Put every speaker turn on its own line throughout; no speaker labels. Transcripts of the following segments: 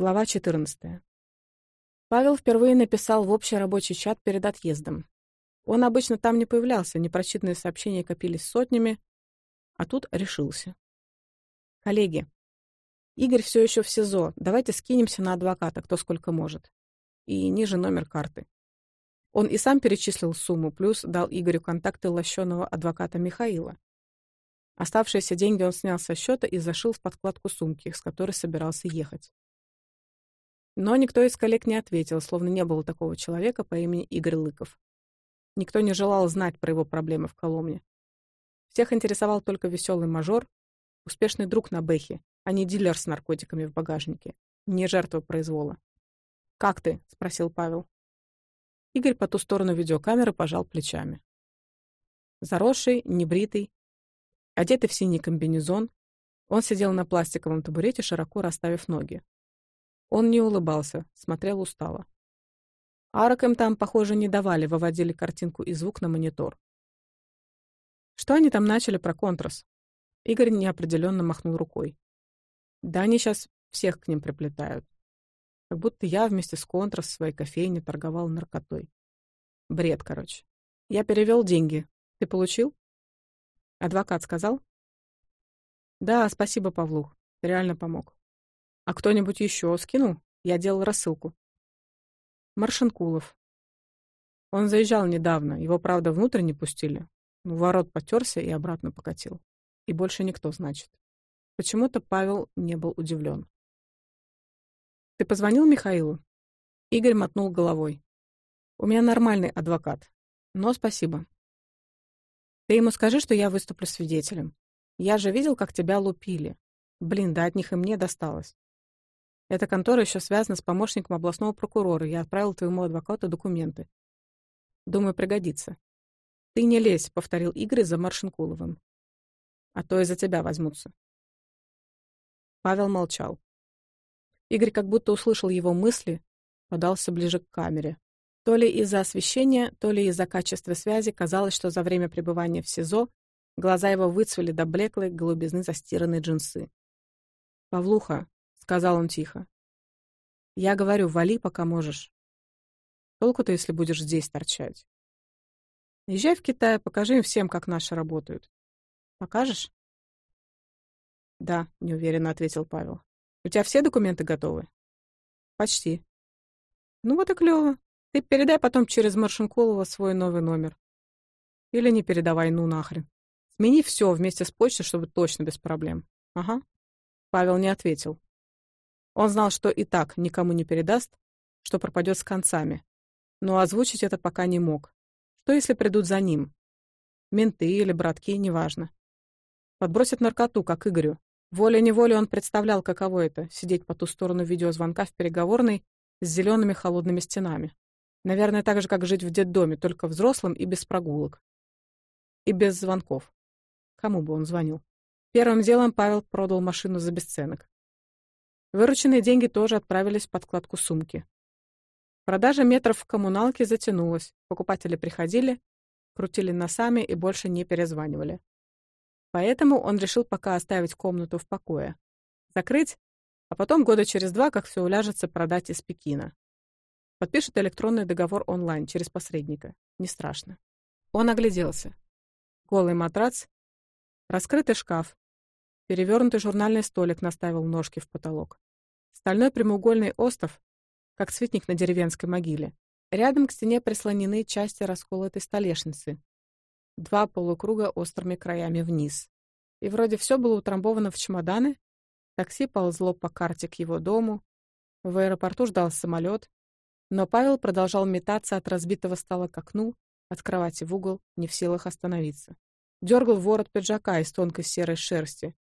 Глава 14. Павел впервые написал в общий рабочий чат перед отъездом. Он обычно там не появлялся, непрочитанные сообщения копились сотнями, а тут решился. «Коллеги, Игорь все еще в СИЗО, давайте скинемся на адвоката, кто сколько может. И ниже номер карты». Он и сам перечислил сумму, плюс дал Игорю контакты лощеного адвоката Михаила. Оставшиеся деньги он снял со счета и зашил в подкладку сумки, с которой собирался ехать. Но никто из коллег не ответил, словно не было такого человека по имени Игорь Лыков. Никто не желал знать про его проблемы в Коломне. Всех интересовал только веселый мажор, успешный друг на Бэхе, а не дилер с наркотиками в багажнике, не жертва произвола. «Как ты?» — спросил Павел. Игорь по ту сторону видеокамеры пожал плечами. Заросший, небритый, одетый в синий комбинезон, он сидел на пластиковом табурете, широко расставив ноги. Он не улыбался, смотрел устало. Аракам там, похоже, не давали, выводили картинку и звук на монитор. Что они там начали про контрас? Игорь неопределенно махнул рукой. Да они сейчас всех к ним приплетают. Как будто я вместе с контрас в своей кофейне торговал наркотой. Бред, короче. Я перевел деньги. Ты получил? Адвокат сказал? Да, спасибо, Павлух. Ты реально помог. А кто-нибудь еще скинул? Я делал рассылку. Маршинкулов. Он заезжал недавно, его, правда, внутрь не пустили. Но ворот потерся и обратно покатил. И больше никто, значит. Почему-то Павел не был удивлен. «Ты позвонил Михаилу?» Игорь мотнул головой. «У меня нормальный адвокат. Но спасибо. Ты ему скажи, что я выступлю свидетелем. Я же видел, как тебя лупили. Блин, да от них и мне досталось. Эта контора еще связана с помощником областного прокурора. Я отправил твоему адвокату документы. Думаю, пригодится. Ты не лезь, — повторил Игорь за Маршинкуловым. А то и за тебя возьмутся. Павел молчал. Игорь как будто услышал его мысли, подался ближе к камере. То ли из-за освещения, то ли из-за качества связи казалось, что за время пребывания в СИЗО глаза его выцвели до блеклой голубизны застиранной джинсы. «Павлуха, сказал он тихо. «Я говорю, вали, пока можешь. Толку-то, если будешь здесь торчать. Езжай в Китай, покажи им всем, как наши работают. Покажешь?» «Да», — неуверенно ответил Павел. «У тебя все документы готовы?» «Почти». «Ну вот и клёво. Ты передай потом через Маршинкулова свой новый номер. Или не передавай, ну нахрен. Смени все вместе с почтой, чтобы точно без проблем. Ага. Павел не ответил. Он знал, что и так никому не передаст, что пропадет с концами. Но озвучить это пока не мог. Что если придут за ним? Менты или братки, неважно. Подбросят наркоту, как Игорю. Волей-неволей он представлял, каково это — сидеть по ту сторону видеозвонка в переговорной с зелеными холодными стенами. Наверное, так же, как жить в детдоме, только взрослым и без прогулок. И без звонков. Кому бы он звонил? Первым делом Павел продал машину за бесценок. Вырученные деньги тоже отправились в подкладку сумки. Продажа метров в коммуналке затянулась, покупатели приходили, крутили носами и больше не перезванивали. Поэтому он решил пока оставить комнату в покое. Закрыть, а потом года через два, как все уляжется, продать из Пекина. Подпишет электронный договор онлайн через посредника. Не страшно. Он огляделся. Голый матрац, раскрытый шкаф, Перевернутый журнальный столик наставил ножки в потолок. Стальной прямоугольный остов, как цветник на деревенской могиле. Рядом к стене прислонены части расколотой столешницы. Два полукруга острыми краями вниз. И вроде все было утрамбовано в чемоданы. Такси ползло по карте к его дому. В аэропорту ждал самолет. Но Павел продолжал метаться от разбитого стола к окну, от кровати в угол, не в силах остановиться. Дергал ворот пиджака из тонкой серой шерсти,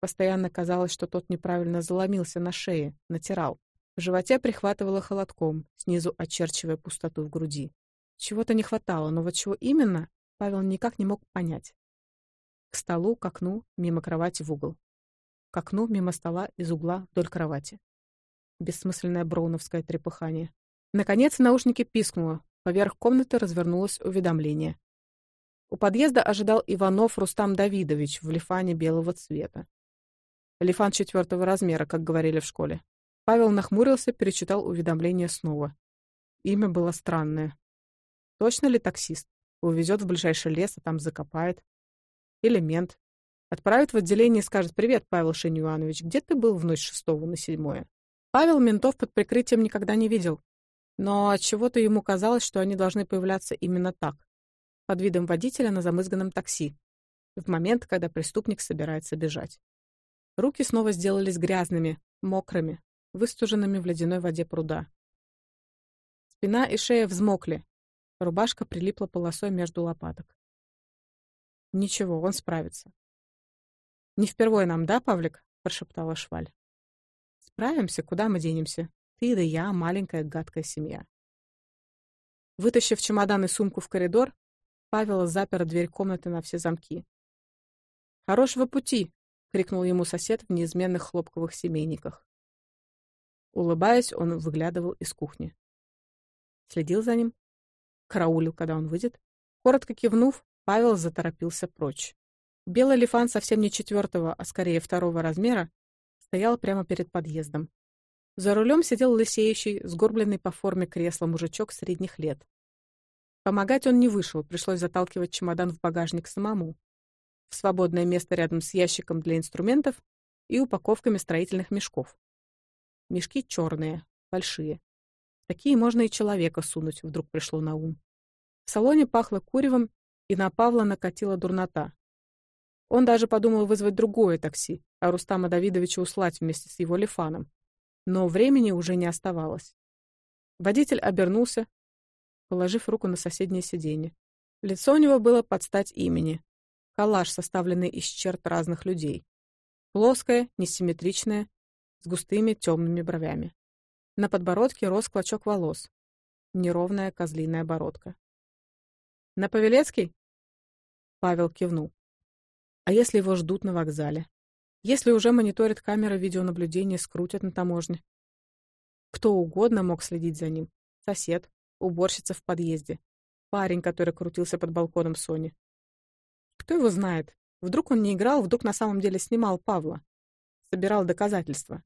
Постоянно казалось, что тот неправильно заломился на шее, натирал. В животе прихватывало холодком, снизу очерчивая пустоту в груди. Чего-то не хватало, но вот чего именно, Павел никак не мог понять. К столу, к окну, мимо кровати в угол. К окну, мимо стола, из угла, вдоль кровати. Бессмысленное броуновское трепыхание. Наконец наушники пискнуло. Поверх комнаты развернулось уведомление. У подъезда ожидал Иванов Рустам Давидович в лифане белого цвета. Лифан четвертого размера, как говорили в школе. Павел нахмурился, перечитал уведомление снова. Имя было странное. Точно ли таксист? Увезет в ближайший лес, а там закопает. Или мент. Отправит в отделение и скажет «Привет, Павел Шинюанович, где ты был в ночь шестого на седьмое?» Павел ментов под прикрытием никогда не видел. Но от чего то ему казалось, что они должны появляться именно так, под видом водителя на замызганном такси, в момент, когда преступник собирается бежать. Руки снова сделались грязными, мокрыми, выстуженными в ледяной воде пруда. Спина и шея взмокли. Рубашка прилипла полосой между лопаток. Ничего, он справится. «Не впервой нам, да, Павлик?» — прошептала Шваль. «Справимся, куда мы денемся? Ты да я, маленькая гадкая семья». Вытащив чемодан и сумку в коридор, Павел запер дверь комнаты на все замки. «Хорошего пути!» — крикнул ему сосед в неизменных хлопковых семейниках. Улыбаясь, он выглядывал из кухни. Следил за ним, караулил, когда он выйдет. Коротко кивнув, Павел заторопился прочь. Белый лифан совсем не четвертого, а скорее второго размера, стоял прямо перед подъездом. За рулем сидел лысеющий, сгорбленный по форме кресла мужичок средних лет. Помогать он не вышел, пришлось заталкивать чемодан в багажник самому в свободное место рядом с ящиком для инструментов и упаковками строительных мешков. Мешки черные, большие. Такие можно и человека сунуть, вдруг пришло на ум. В салоне пахло куревом, и на Павла накатила дурнота. Он даже подумал вызвать другое такси, а Рустама Давидовича услать вместе с его лифаном. Но времени уже не оставалось. Водитель обернулся, положив руку на соседнее сиденье. Лицо у него было под стать имени, Коллаж, составленный из черт разных людей. Плоская, несимметричная, с густыми темными бровями. На подбородке рос клочок волос. Неровная козлиная бородка. «На Павелецкий?» Павел кивнул. «А если его ждут на вокзале? Если уже мониторят камеры видеонаблюдения, скрутят на таможне?» Кто угодно мог следить за ним. Сосед, уборщица в подъезде, парень, который крутился под балконом Сони, кто его знает? Вдруг он не играл, вдруг на самом деле снимал Павла. Собирал доказательства.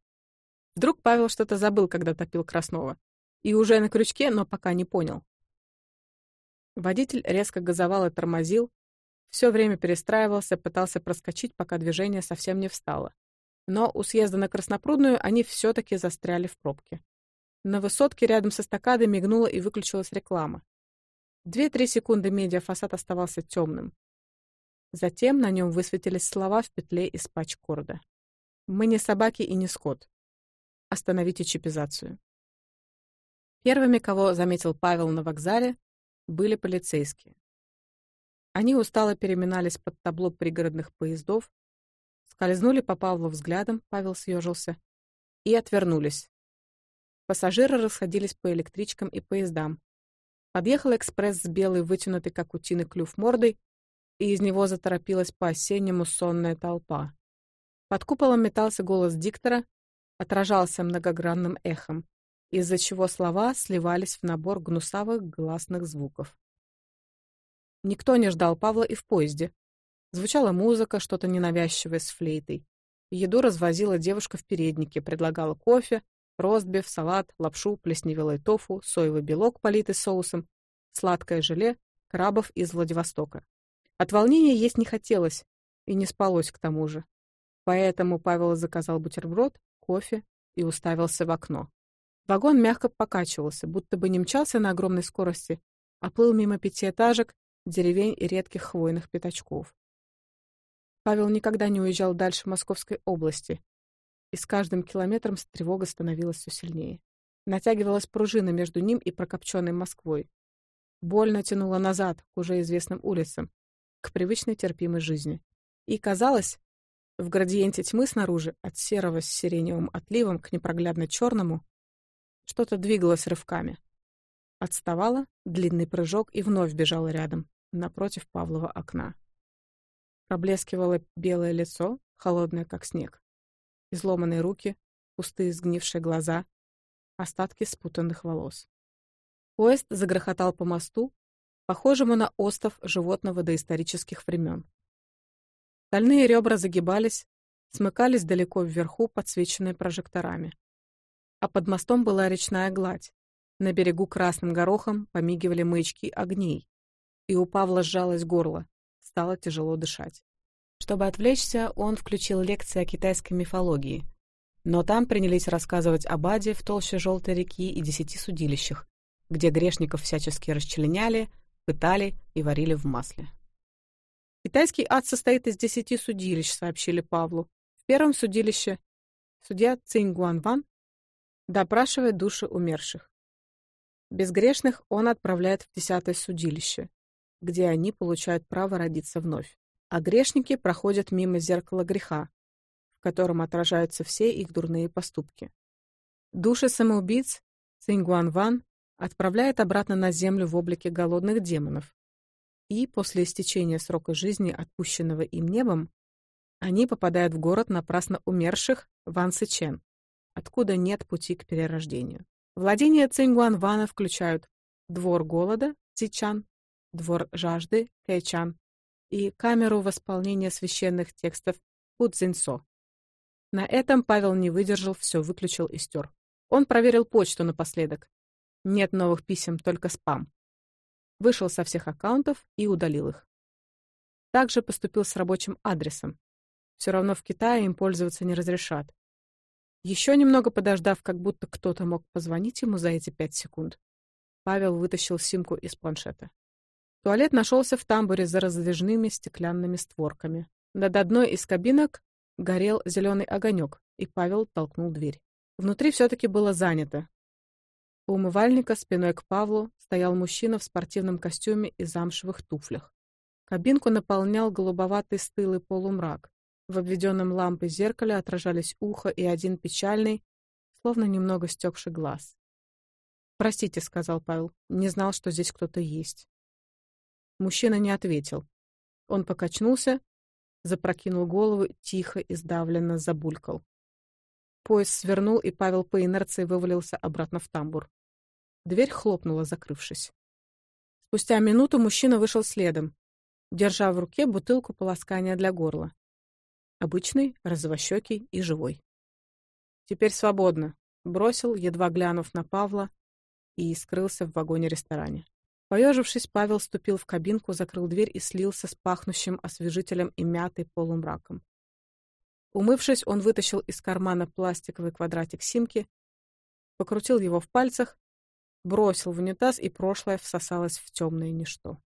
Вдруг Павел что-то забыл, когда топил Краснова. И уже на крючке, но пока не понял. Водитель резко газовал и тормозил. Все время перестраивался, пытался проскочить, пока движение совсем не встало. Но у съезда на Краснопрудную они все-таки застряли в пробке. На высотке рядом со стакадой мигнула и выключилась реклама. Две-три секунды медиафасад оставался темным. Затем на нем высветились слова в петле из патч-корда. «Мы не собаки и не скот. Остановите чипизацию». Первыми, кого заметил Павел на вокзале, были полицейские. Они устало переминались под табло пригородных поездов, скользнули по Павлу взглядом, Павел съежился, и отвернулись. Пассажиры расходились по электричкам и поездам. Подъехал экспресс с белой, вытянутой как утиный клюв мордой, и из него заторопилась по осеннему сонная толпа. Под куполом метался голос диктора, отражался многогранным эхом, из-за чего слова сливались в набор гнусавых гласных звуков. Никто не ждал Павла и в поезде. Звучала музыка, что-то ненавязчивое с флейтой. Еду развозила девушка в переднике, предлагала кофе, ростбиф, салат, лапшу, плесневелый тофу, соевый белок, политый соусом, сладкое желе, крабов из Владивостока. От волнения есть не хотелось, и не спалось к тому же. Поэтому Павел заказал бутерброд, кофе и уставился в окно. Вагон мягко покачивался, будто бы не мчался на огромной скорости, а плыл мимо пятиэтажек, деревень и редких хвойных пятачков. Павел никогда не уезжал дальше Московской области, и с каждым километром тревога становилась все сильнее. Натягивалась пружина между ним и прокопченной Москвой. Больно тянуло назад, к уже известным улицам, к привычной терпимой жизни. И казалось, в градиенте тьмы снаружи, от серого с сиреневым отливом к непроглядно черному, что-то двигалось рывками. Отставала, длинный прыжок и вновь бежала рядом, напротив Павлова окна. Проблескивало белое лицо, холодное, как снег. Изломанные руки, пустые сгнившие глаза, остатки спутанных волос. Поезд загрохотал по мосту, похожему на остов животного доисторических времен. Стальные ребра загибались, смыкались далеко вверху, подсвеченные прожекторами. А под мостом была речная гладь. На берегу красным горохом помигивали маячки огней. И у Павла сжалось горло. Стало тяжело дышать. Чтобы отвлечься, он включил лекции о китайской мифологии. Но там принялись рассказывать об Аде в толще Желтой реки и десяти судилищах, где грешников всячески расчленяли — пытали и варили в масле. Китайский ад состоит из десяти судилищ, сообщили Павлу. В первом судилище судья Цинь Гуанван допрашивает души умерших. Безгрешных он отправляет в десятое судилище, где они получают право родиться вновь. А грешники проходят мимо зеркала греха, в котором отражаются все их дурные поступки. Души самоубийц Цинь Гуанван отправляет обратно на землю в облике голодных демонов. И после истечения срока жизни, отпущенного им небом, они попадают в город напрасно умерших Ван Сычен, откуда нет пути к перерождению. Владения Цингуанвана включают двор голода – Цичан, двор жажды – Кэчан и камеру восполнения священных текстов Пудзинсо. На этом Павел не выдержал, все выключил и стер. Он проверил почту напоследок. Нет новых писем, только спам. Вышел со всех аккаунтов и удалил их. Также поступил с рабочим адресом. Все равно в Китае им пользоваться не разрешат. Еще немного подождав, как будто кто-то мог позвонить ему за эти пять секунд, Павел вытащил симку из планшета. Туалет нашелся в тамбуре за раздвижными стеклянными створками. Над одной из кабинок горел зеленый огонек, и Павел толкнул дверь. Внутри все-таки было занято, у умывальника спиной к Павлу стоял мужчина в спортивном костюме и замшевых туфлях. Кабинку наполнял голубоватый стылый полумрак. В обведенном лампой зеркале отражались ухо и один печальный, словно немного стекший глаз. «Простите», — сказал Павел, — «не знал, что здесь кто-то есть». Мужчина не ответил. Он покачнулся, запрокинул голову, тихо и сдавленно забулькал. Поезд свернул, и Павел по инерции вывалился обратно в тамбур. Дверь хлопнула, закрывшись. Спустя минуту мужчина вышел следом, держа в руке бутылку полоскания для горла. Обычный, розовощекий и живой. «Теперь свободно», — бросил, едва глянув на Павла, и скрылся в вагоне-ресторане. Поежившись, Павел ступил в кабинку, закрыл дверь и слился с пахнущим освежителем и мятой полумраком. Умывшись, он вытащил из кармана пластиковый квадратик симки, покрутил его в пальцах, бросил в унитаз, и прошлое всосалось в темное ничто.